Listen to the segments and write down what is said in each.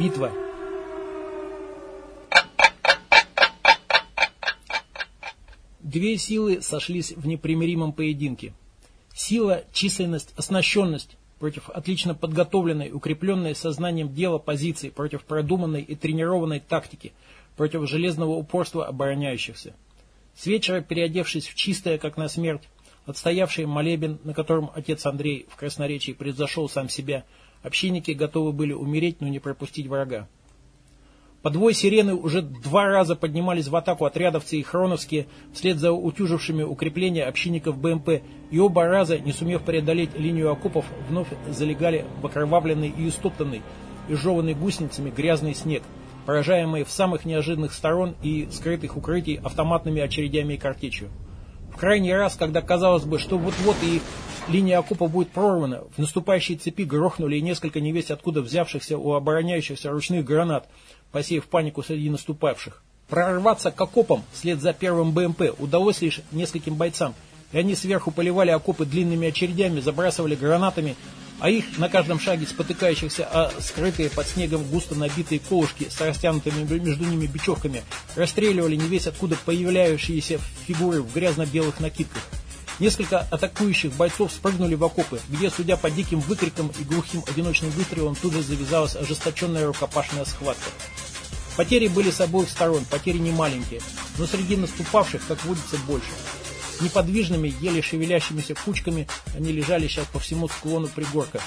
Битва. Две силы сошлись в непримиримом поединке. Сила, численность, оснащенность против отлично подготовленной, укрепленной сознанием дела позиции, против продуманной и тренированной тактики, против железного упорства обороняющихся. С вечера, переодевшись в чистое, как на смерть, отстоявший молебен, на котором отец Андрей в красноречии превзошел сам себя, общинники готовы были умереть, но не пропустить врага. Подвой сирены уже два раза поднимались в атаку отрядовцы и хроновские вслед за утюжившими укрепления общинников БМП, и оба раза, не сумев преодолеть линию окопов, вновь залегали в окровавленный и истоптанный, изжеванный гусеницами грязный снег, поражаемый в самых неожиданных сторон и скрытых укрытий автоматными очередями и картечью. В крайний раз, когда казалось бы, что вот-вот и линия окопа будет прорвана, в наступающей цепи грохнули и несколько невесть откуда взявшихся у обороняющихся ручных гранат – посеяв панику среди наступавших. Прорваться к окопам вслед за первым БМП удалось лишь нескольким бойцам, и они сверху поливали окопы длинными очередями, забрасывали гранатами, а их на каждом шаге спотыкающихся, а скрытые под снегом густо набитые колышки с растянутыми между ними бечевками расстреливали не весь откуда появляющиеся фигуры в грязно-белых накидках. Несколько атакующих бойцов спрыгнули в окопы, где, судя по диким выкрикам и глухим одиночным выстрелам, тут же завязалась ожесточенная рукопашная схватка. Потери были с обоих сторон, потери не маленькие, но среди наступавших, как водится, больше. Неподвижными, еле шевелящимися кучками они лежали сейчас по всему склону пригорка.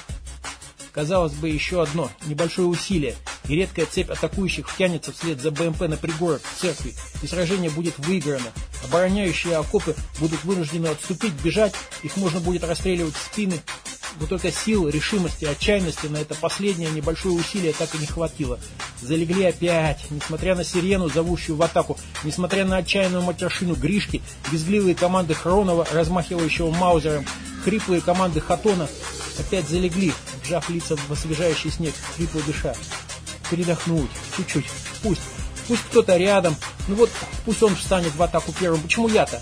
Казалось бы, еще одно, небольшое усилие, и редкая цепь атакующих втянется вслед за БМП на пригорок к церкви, и сражение будет выиграно. Обороняющие окопы будут вынуждены отступить, бежать, их можно будет расстреливать в спины, но только сил, решимости, отчаянности на это последнее небольшое усилие так и не хватило. Залегли опять, несмотря на сирену, зовущую в атаку, несмотря на отчаянную матершину Гришки, безгливые команды Хронова, размахивающего маузером, хриплые команды Хатона, опять залегли, вжав лица в освежающий снег, хрипло дыша. Передохнуть, чуть-чуть, пусть, пусть кто-то рядом, ну вот пусть он встанет в атаку первым, почему я-то?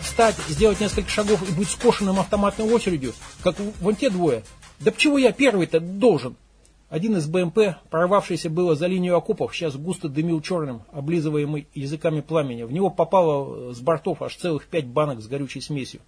Встать, сделать несколько шагов и быть скошенным автоматной очередью, как вон те двое. Да почему я первый-то должен? Один из БМП, прорвавшийся было за линию окопов, сейчас густо дымил черным, облизываемый языками пламени. В него попало с бортов аж целых пять банок с горючей смесью.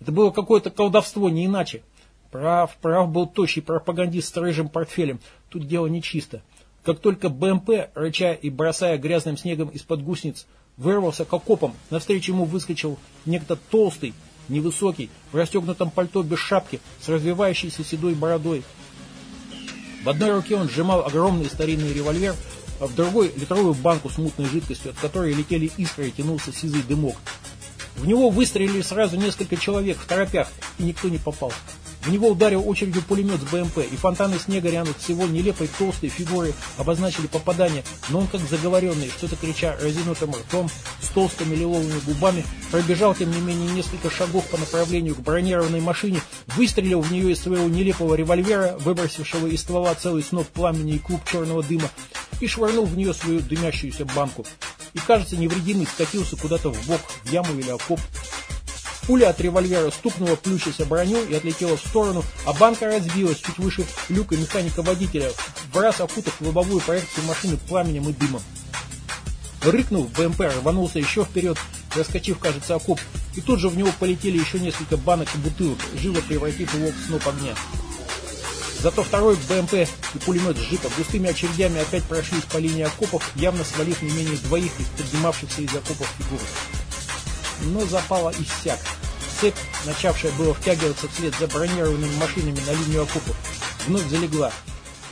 Это было какое-то колдовство, не иначе. Прав, прав был тощий пропагандист с рыжим портфелем. Тут дело нечисто. Как только БМП, рыча и бросая грязным снегом из-под гусениц, вырвался к окопам, навстречу ему выскочил некто толстый, невысокий, в расстегнутом пальто без шапки, с развивающейся седой бородой. В одной руке он сжимал огромный старинный револьвер, а в другой литровую банку с мутной жидкостью, от которой летели искры и тянулся сизый дымок. В него выстрелили сразу несколько человек в торопях, и никто не попал. В него ударил очередью пулемет с БМП, и фонтаны снега рядом с его нелепой толстой фигурой обозначили попадание, но он как заговоренный, что-то крича разинутым ртом, с толстыми лиловыми губами, пробежал тем не менее несколько шагов по направлению к бронированной машине, выстрелил в нее из своего нелепого револьвера, выбросившего из ствола целый сноп пламени и клуб черного дыма, и швырнул в нее свою дымящуюся банку. И, кажется, невредимый скатился куда-то в бок, в яму или окоп. Пуля от револьвера стукнула плющейся броню и отлетела в сторону, а банка разбилась чуть выше люка механика-водителя, в раз окутав лобовую проекцию машины пламенем и дымом. Рыкнув, БМП рванулся еще вперед, раскочив, кажется, окоп, и тут же в него полетели еще несколько банок и бутылок, живо превратив его в сноп огня. Зато второй БМП и пулемет сжито густыми очередями опять прошлись по линии окопов, явно свалив не менее двоих из поднимавшихся из окопов фигур но запала иссяк. Цепь, начавшая было втягиваться вслед за бронированными машинами на линию окопов, вновь залегла.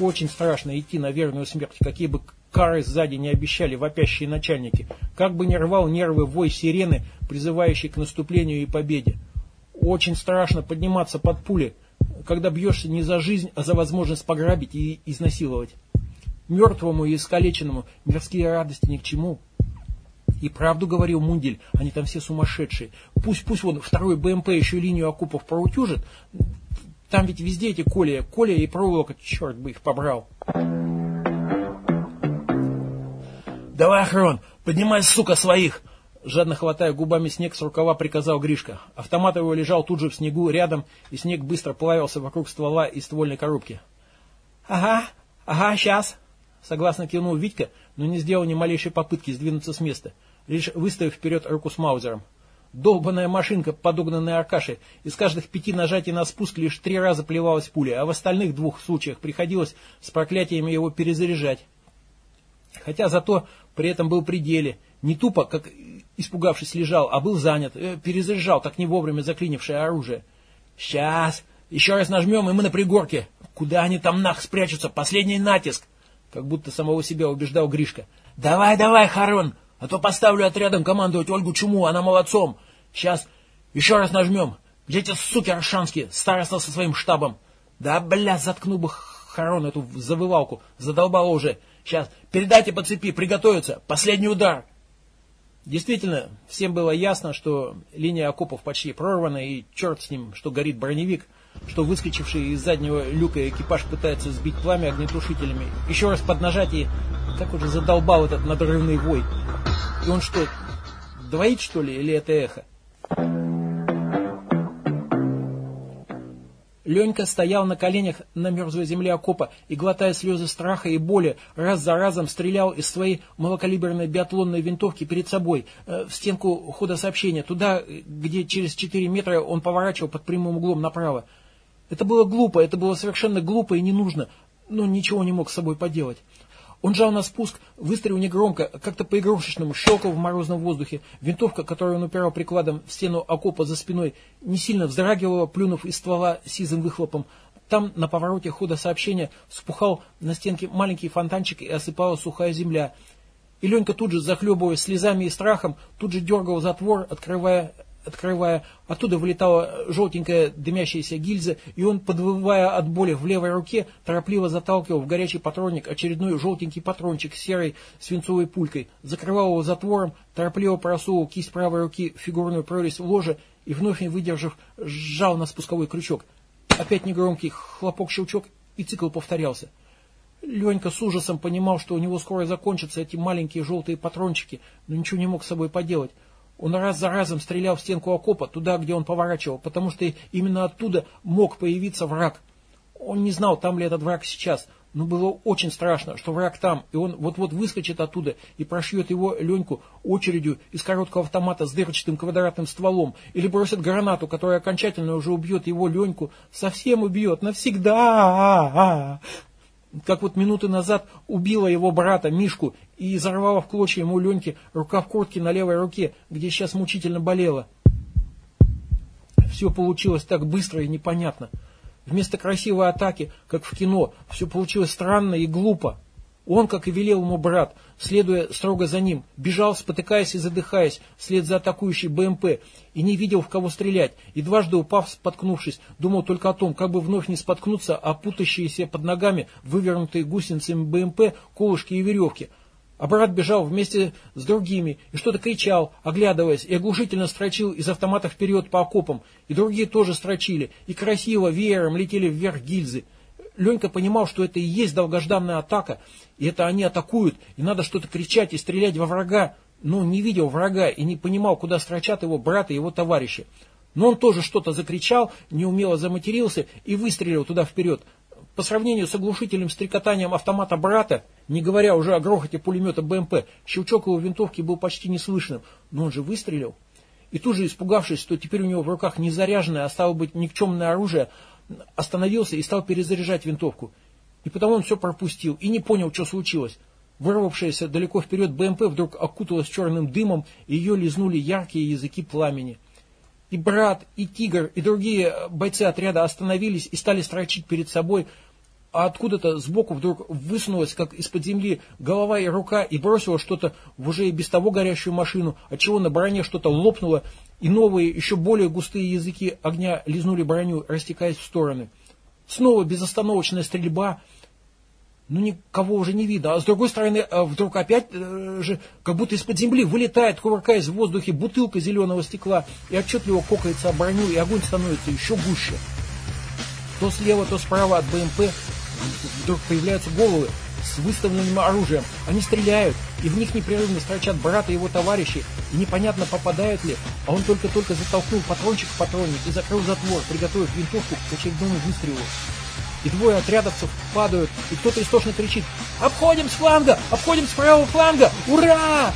Очень страшно идти на верную смерть, какие бы кары сзади не обещали вопящие начальники, как бы не рвал нервы вой сирены, призывающий к наступлению и победе. Очень страшно подниматься под пули, когда бьешься не за жизнь, а за возможность пограбить и изнасиловать. Мертвому и искалеченному мирские радости ни к чему. И правду говорил Мундель, они там все сумасшедшие. Пусть, пусть вот второй БМП еще линию окопов проутюжит. Там ведь везде эти коля, коля и проволока, черт бы их побрал. Давай, Хрон, поднимай, сука, своих! Жадно хватая губами снег с рукава, приказал Гришка. Автомат его лежал тут же в снегу рядом, и снег быстро плавился вокруг ствола и ствольной коробки. «Ага, ага, сейчас!» Согласно кивнул Витька, но не сделал ни малейшей попытки сдвинуться с места, лишь выставив вперед руку с маузером. Долбанная машинка, подогнанная Аркашей, из каждых пяти нажатий на спуск лишь три раза плевалась пуля, а в остальных двух случаях приходилось с проклятиями его перезаряжать. Хотя зато при этом был пределе, не тупо, как испугавшись, лежал, а был занят, э, перезаряжал так не вовремя заклинившее оружие. «Сейчас! Еще раз нажмем, и мы на пригорке! Куда они там нах спрячутся? Последний натиск!» Как будто самого себя убеждал Гришка. «Давай, давай, Харон! А то поставлю отрядом командовать Ольгу Чуму, она молодцом! Сейчас еще раз нажмем! Где эти суки аршанские, староста со своим штабом? Да, бля, заткну бы Харон эту завывалку, задолбало уже! Сейчас, передайте по цепи, приготовиться, последний удар!» Действительно, всем было ясно, что линия окопов почти прорвана, и черт с ним, что горит броневик, что выскочивший из заднего люка экипаж пытается сбить пламя огнетушителями. Еще раз под нажатие, как уже задолбал этот надрывный вой. И он что, двоит что ли, или это эхо? Ленька стоял на коленях на мерзлой земле окопа и, глотая слезы страха и боли, раз за разом стрелял из своей малокалиберной биатлонной винтовки перед собой, э, в стенку хода сообщения, туда, где через 4 метра он поворачивал под прямым углом направо. Это было глупо, это было совершенно глупо и не нужно, но ничего не мог с собой поделать. Он жал на спуск, выстрелил негромко, как-то по-игрушечному, щелкал в морозном воздухе. Винтовка, которую он упирал прикладом в стену окопа за спиной, не сильно вздрагивала, плюнув из ствола сизым выхлопом. Там, на повороте хода сообщения, вспухал на стенке маленький фонтанчик и осыпала сухая земля. И Ленька тут же, захлебываясь слезами и страхом, тут же дергал затвор, открывая открывая, оттуда вылетала желтенькая дымящаяся гильза, и он, подвывая от боли в левой руке, торопливо заталкивал в горячий патронник очередной желтенький патрончик с серой свинцовой пулькой, закрывал его затвором, торопливо просовывал кисть правой руки в фигурную прорезь ложа и, вновь не выдержав, сжал на спусковой крючок. Опять негромкий хлопок-щелчок, и цикл повторялся. Ленька с ужасом понимал, что у него скоро закончатся эти маленькие желтые патрончики, но ничего не мог с собой поделать. Он раз за разом стрелял в стенку окопа, туда, где он поворачивал, потому что именно оттуда мог появиться враг. Он не знал, там ли этот враг сейчас, но было очень страшно, что враг там, и он вот-вот выскочит оттуда и прошьет его, Леньку, очередью из короткого автомата с дырочатым квадратным стволом, или бросит гранату, которая окончательно уже убьет его, Леньку, совсем убьет, навсегда как вот минуты назад убила его брата Мишку и изорвала в клочья ему Леньке рукав куртки на левой руке, где сейчас мучительно болело. Все получилось так быстро и непонятно. Вместо красивой атаки, как в кино, все получилось странно и глупо. Он, как и велел ему брат, следуя строго за ним, бежал, спотыкаясь и задыхаясь, вслед за атакующей БМП, и не видел, в кого стрелять, и дважды упав, споткнувшись, думал только о том, как бы вновь не споткнуться о путающиеся под ногами вывернутые гусеницами БМП колышки и веревки. А брат бежал вместе с другими и что-то кричал, оглядываясь, и оглушительно строчил из автомата вперед по окопам, и другие тоже строчили, и красиво веером летели вверх гильзы. Ленька понимал, что это и есть долгожданная атака, и это они атакуют, и надо что-то кричать и стрелять во врага, но не видел врага и не понимал, куда строчат его брат и его товарищи. Но он тоже что-то закричал, неумело заматерился и выстрелил туда вперед. По сравнению с оглушительным стрекотанием автомата брата, не говоря уже о грохоте пулемета БМП, щелчок его винтовки был почти неслышным, но он же выстрелил. И тут же, испугавшись, что теперь у него в руках не заряженное, а стало быть никчемное оружие, остановился и стал перезаряжать винтовку. И потому он все пропустил и не понял, что случилось. Вырвавшаяся далеко вперед БМП вдруг окуталась черным дымом, и ее лизнули яркие языки пламени. И брат, и тигр, и другие бойцы отряда остановились и стали строчить перед собой, а откуда-то сбоку вдруг высунулась, как из-под земли, голова и рука, и бросила что-то в уже и без того горящую машину, отчего на броне что-то лопнуло, и новые, еще более густые языки огня лизнули броню, растекаясь в стороны. Снова безостановочная стрельба, ну никого уже не видно. А с другой стороны, а вдруг опять э, же, как будто из-под земли вылетает, кувыркаясь в воздухе, бутылка зеленого стекла и отчетливо кокается о броню, и огонь становится еще гуще. То слева, то справа от БМП вдруг появляются головы с выставленным оружием. Они стреляют, и в них непрерывно строчат брата и его товарищи, и непонятно попадают ли, а он только-только затолкнул патрончик в патронник и закрыл затвор, приготовив винтовку к очередному выстрелу. И двое отрядовцев падают, и кто-то истошно кричит «Обходим с фланга! Обходим с правого фланга! Ура!»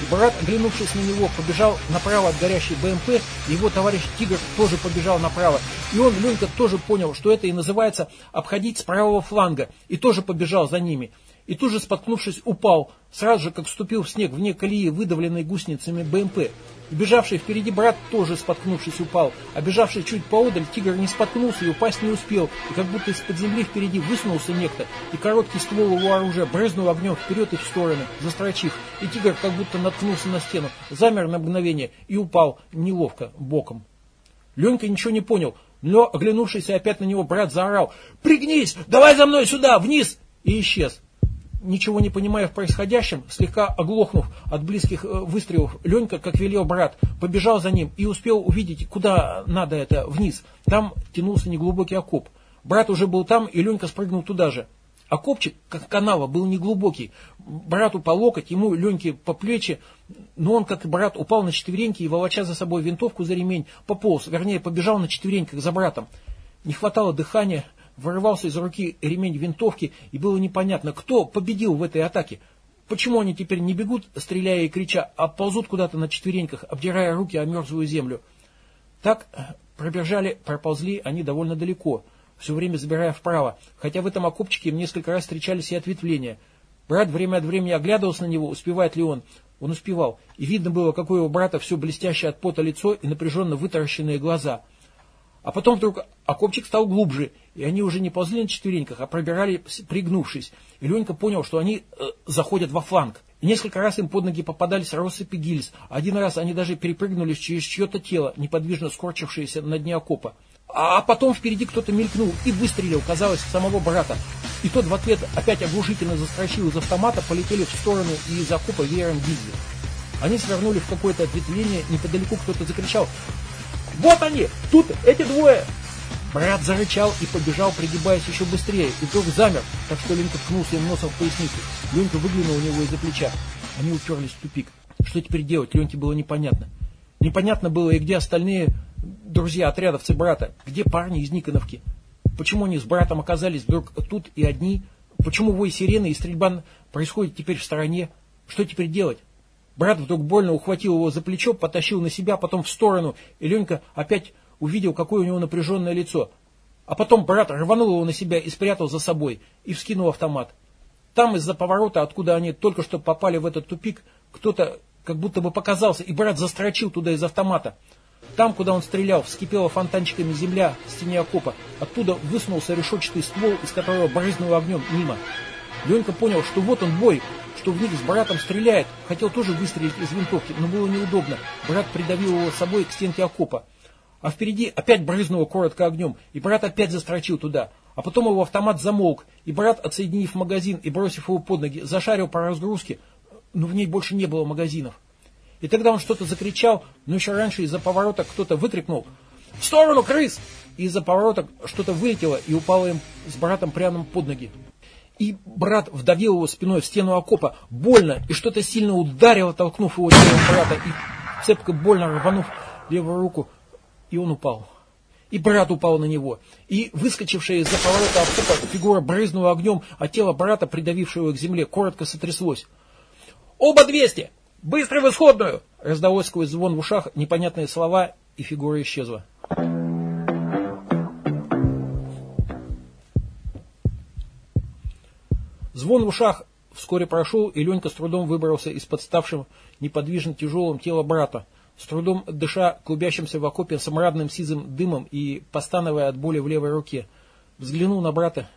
И брат, оглянувшись на него, побежал направо от горящей БМП, и его товарищ Тигр тоже побежал направо. И он, Ленька, тоже понял, что это и называется обходить с правого фланга, и тоже побежал за ними и тут же, споткнувшись, упал, сразу же, как вступил в снег вне колеи, выдавленной гусеницами БМП. И бежавший впереди брат тоже, споткнувшись, упал, а бежавший чуть поодаль тигр не споткнулся и упасть не успел, и как будто из-под земли впереди высунулся некто, и короткий ствол его оружия брызнул огнем вперед и в стороны, застрочив, и тигр как будто наткнулся на стену, замер на мгновение и упал неловко, боком. Ленька ничего не понял, но, оглянувшийся опять на него, брат заорал «Пригнись! Давай за мной сюда! Вниз!» и исчез ничего не понимая в происходящем, слегка оглохнув от близких э, выстрелов, Ленька, как велел брат, побежал за ним и успел увидеть, куда надо это, вниз. Там тянулся неглубокий окоп. Брат уже был там, и Ленька спрыгнул туда же. Окопчик, как канава, был неглубокий. Брату по локоть, ему Леньке по плечи, но он, как и брат, упал на четвереньки и, волоча за собой винтовку за ремень, пополз, вернее, побежал на четвереньках за братом. Не хватало дыхания, вырывался из руки ремень винтовки, и было непонятно, кто победил в этой атаке. Почему они теперь не бегут, стреляя и крича, а ползут куда-то на четвереньках, обдирая руки о мерзлую землю. Так э, пробежали, проползли они довольно далеко, все время забирая вправо, хотя в этом окопчике им несколько раз встречались и ответвления. Брат время от времени оглядывался на него, успевает ли он. Он успевал, и видно было, какое у брата все блестящее от пота лицо и напряженно вытаращенные глаза – а потом вдруг окопчик стал глубже, и они уже не ползли на четвереньках, а пробирали, пригнувшись. И Ленька понял, что они э, заходят во фланг. И несколько раз им под ноги попадались россыпи гильз. Один раз они даже перепрыгнули через чье-то тело, неподвижно скорчившееся на дне окопа. А потом впереди кто-то мелькнул и выстрелил, казалось, в самого брата. И тот в ответ опять оглушительно застрочил из автомата, полетели в сторону и из окопа веером гильзы. Они свернули в какое-то ответвление, неподалеку кто-то закричал вот они! Тут эти двое!» Брат зарычал и побежал, пригибаясь еще быстрее, и вдруг замер, так что Ленька ткнулся им носом в поясницу. Ленька выглянул у него из-за плеча. Они уперлись в тупик. Что теперь делать, Леньке было непонятно. Непонятно было и где остальные друзья, отрядовцы брата, где парни из Никоновки. Почему они с братом оказались вдруг тут и одни? Почему вой сирены и стрельба происходит теперь в стороне? Что теперь делать? Брат вдруг больно ухватил его за плечо, потащил на себя, потом в сторону, и Ленька опять увидел, какое у него напряженное лицо. А потом брат рванул его на себя и спрятал за собой, и вскинул автомат. Там из-за поворота, откуда они только что попали в этот тупик, кто-то как будто бы показался, и брат застрочил туда из автомата. Там, куда он стрелял, вскипела фонтанчиками земля в стене окопа. Оттуда высунулся решетчатый ствол, из которого брызнуло огнем мимо. Ленька понял, что вот он бой, что в них с братом стреляет. Хотел тоже выстрелить из винтовки, но было неудобно. Брат придавил его собой к стенке окопа. А впереди опять брызнуло коротко огнем, и брат опять застрочил туда. А потом его автомат замолк, и брат, отсоединив магазин и бросив его под ноги, зашарил по разгрузке, но в ней больше не было магазинов. И тогда он что-то закричал, но еще раньше из-за поворота кто-то выкрикнул «В сторону, крыс!» И из-за поворота что-то вылетело и упало им с братом прямо под ноги и брат вдавил его спиной в стену окопа. Больно, и что-то сильно ударило, толкнув его телом брата, и цепко больно рванув левую руку, и он упал. И брат упал на него. И выскочившая из-за поворота окопа фигура брызнула огнем, а тело брата, придавившего его к земле, коротко сотряслось. «Оба двести! Быстро в исходную!» Раздалось сквозь звон в ушах непонятные слова, и фигура исчезла. Звон в ушах вскоре прошел, и Ленька с трудом выбрался из подставшего неподвижно тяжелым тела брата, с трудом дыша клубящимся в окопе самрадным сизым дымом и постановая от боли в левой руке. Взглянул на брата,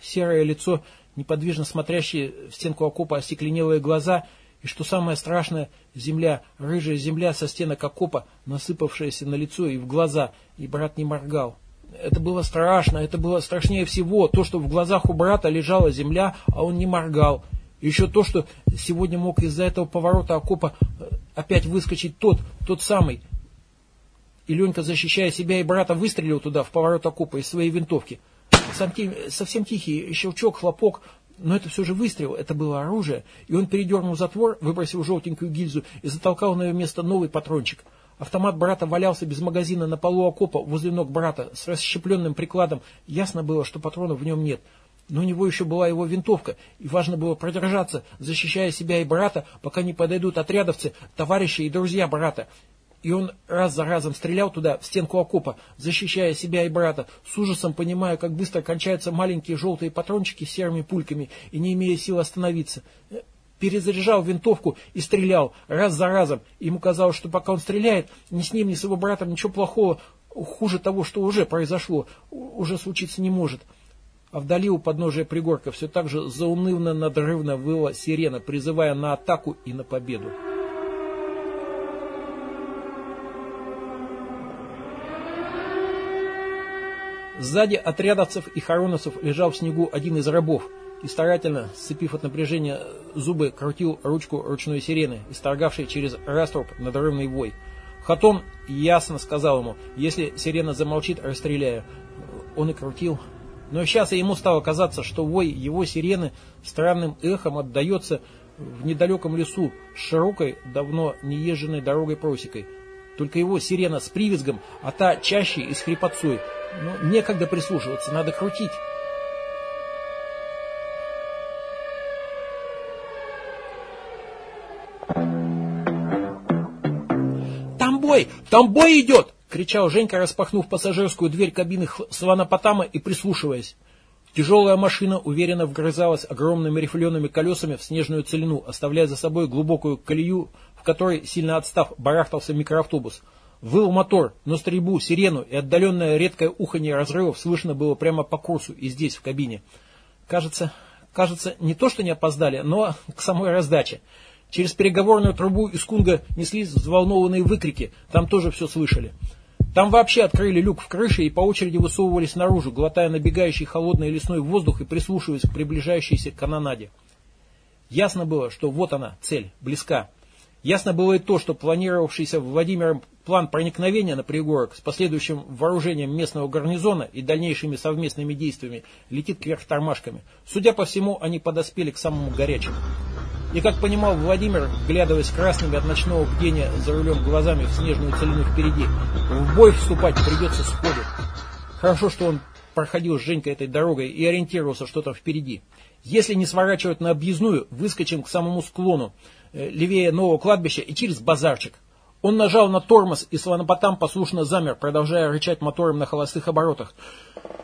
серое лицо, неподвижно смотрящие в стенку окопа остекленелые глаза, и, что самое страшное, земля, рыжая земля со стенок окопа, насыпавшаяся на лицо и в глаза, и брат не моргал. Это было страшно, это было страшнее всего. То, что в глазах у брата лежала земля, а он не моргал. Еще то, что сегодня мог из-за этого поворота окопа э, опять выскочить тот, тот самый. И Ленька, защищая себя и брата, выстрелил туда, в поворот окопа из своей винтовки. Совсем тихий щелчок, хлопок, но это все же выстрел, это было оружие. И он передернул затвор, выбросил желтенькую гильзу и затолкал на ее место новый патрончик. Автомат брата валялся без магазина на полу окопа возле ног брата с расщепленным прикладом. Ясно было, что патронов в нем нет. Но у него еще была его винтовка, и важно было продержаться, защищая себя и брата, пока не подойдут отрядовцы, товарищи и друзья брата. И он раз за разом стрелял туда, в стенку окопа, защищая себя и брата, с ужасом понимая, как быстро кончаются маленькие желтые патрончики с серыми пульками, и не имея сил остановиться. Перезаряжал винтовку и стрелял, раз за разом. Ему казалось, что пока он стреляет, ни с ним, ни с его братом ничего плохого, хуже того, что уже произошло, уже случиться не может. А вдали у подножия пригорка все так же заунывно-надрывно выла сирена, призывая на атаку и на победу. Сзади отрядовцев и хороновцев лежал в снегу один из рабов и старательно, сцепив от напряжения зубы, крутил ручку ручной сирены, исторгавшей через раструб надрывный вой. Хатон ясно сказал ему, если сирена замолчит, расстреляю. Он и крутил. Но сейчас ему стало казаться, что вой его сирены странным эхом отдается в недалеком лесу с широкой, давно неезженной дорогой-просекой. Только его сирена с привизгом, а та чаще и с хрипотцой – ну, некогда прислушиваться, надо крутить. «Там бой! Идет!» — кричал Женька, распахнув пассажирскую дверь кабины Сванопотама и прислушиваясь. Тяжелая машина уверенно вгрызалась огромными рифлеными колесами в снежную целину, оставляя за собой глубокую колею, в которой, сильно отстав, барахтался микроавтобус — Выл мотор, но стрельбу, сирену и отдаленное редкое уханье разрывов слышно было прямо по курсу и здесь, в кабине. Кажется, кажется, не то, что не опоздали, но к самой раздаче. Через переговорную трубу из Кунга неслись взволнованные выкрики, там тоже все слышали. Там вообще открыли люк в крыше и по очереди высовывались наружу, глотая набегающий холодный лесной воздух и прислушиваясь к приближающейся канонаде. Ясно было, что вот она, цель, близка. Ясно было и то, что планировавшийся Владимиром план проникновения на пригорок с последующим вооружением местного гарнизона и дальнейшими совместными действиями летит кверх тормашками. Судя по всему, они подоспели к самому горячему. И как понимал Владимир, глядываясь красными от ночного бдения за рулем глазами в снежную целину впереди, в бой вступать придется сходу. Хорошо, что он проходил с Женькой этой дорогой и ориентировался что-то впереди. Если не сворачивать на объездную, выскочим к самому склону, Э, левее нового кладбища и через базарчик. Он нажал на тормоз, и слонопотам послушно замер, продолжая рычать мотором на холостых оборотах.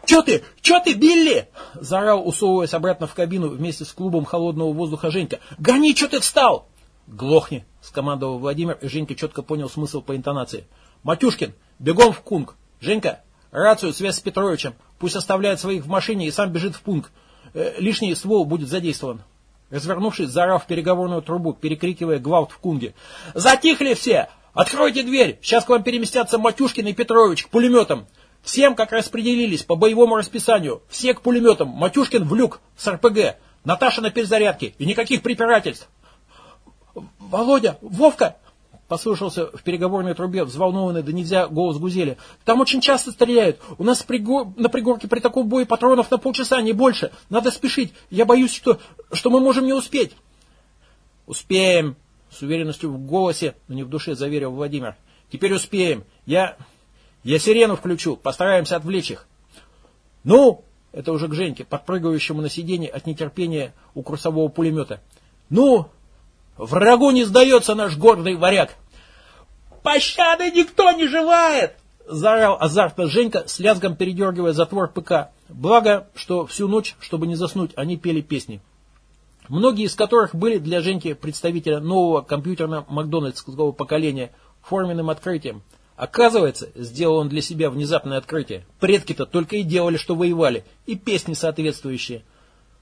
«Че ты? Че ты, Билли?» – заорал, усовываясь обратно в кабину вместе с клубом холодного воздуха Женька. «Гони, че ты встал?» «Глохни!» – скомандовал Владимир, и Женька четко понял смысл по интонации. «Матюшкин, бегом в Кунг! Женька, рацию, связь с Петровичем. Пусть оставляет своих в машине и сам бежит в Пунг. Э, лишний ствол будет задействован». Развернувшись, заорав переговорную трубу, перекрикивая гвалт в кунге. «Затихли все! Откройте дверь! Сейчас к вам переместятся Матюшкин и Петрович к пулеметам! Всем, как распределились, по боевому расписанию. Все к пулеметам. Матюшкин в люк с РПГ. Наташа на перезарядке. И никаких препирательств!» «Володя! Вовка!» Послышался в переговорной трубе взволнованный да нельзя голос Гузели. «Там очень часто стреляют. У нас пригор... на пригорке при таком бое патронов на полчаса, не больше. Надо спешить. Я боюсь, что, что мы можем не успеть». «Успеем», — с уверенностью в голосе, но не в душе, заверил Владимир. «Теперь успеем. Я... я сирену включу. Постараемся отвлечь их». «Ну?» — это уже к Женьке, подпрыгивающему на сиденье от нетерпения у курсового пулемета. «Ну, Врагу не сдается наш гордый варяг. «Пощады никто не желает!» Заорал азартно Женька, с лязгом передергивая затвор ПК. Благо, что всю ночь, чтобы не заснуть, они пели песни. Многие из которых были для Женьки представителя нового компьютерно-макдональдского поколения форменным открытием. Оказывается, сделал он для себя внезапное открытие. Предки-то только и делали, что воевали, и песни соответствующие –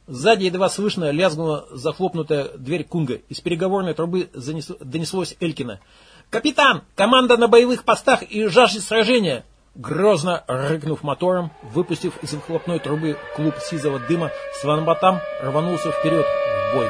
Сзади едва слышно лязгнула захлопнутая дверь Кунга. Из переговорной трубы занесло, донеслось Элькина. «Капитан! Команда на боевых постах и жаждет сражения!» Грозно рыкнув мотором, выпустив из выхлопной трубы клуб сизого дыма, Сванбатам рванулся вперед в бой.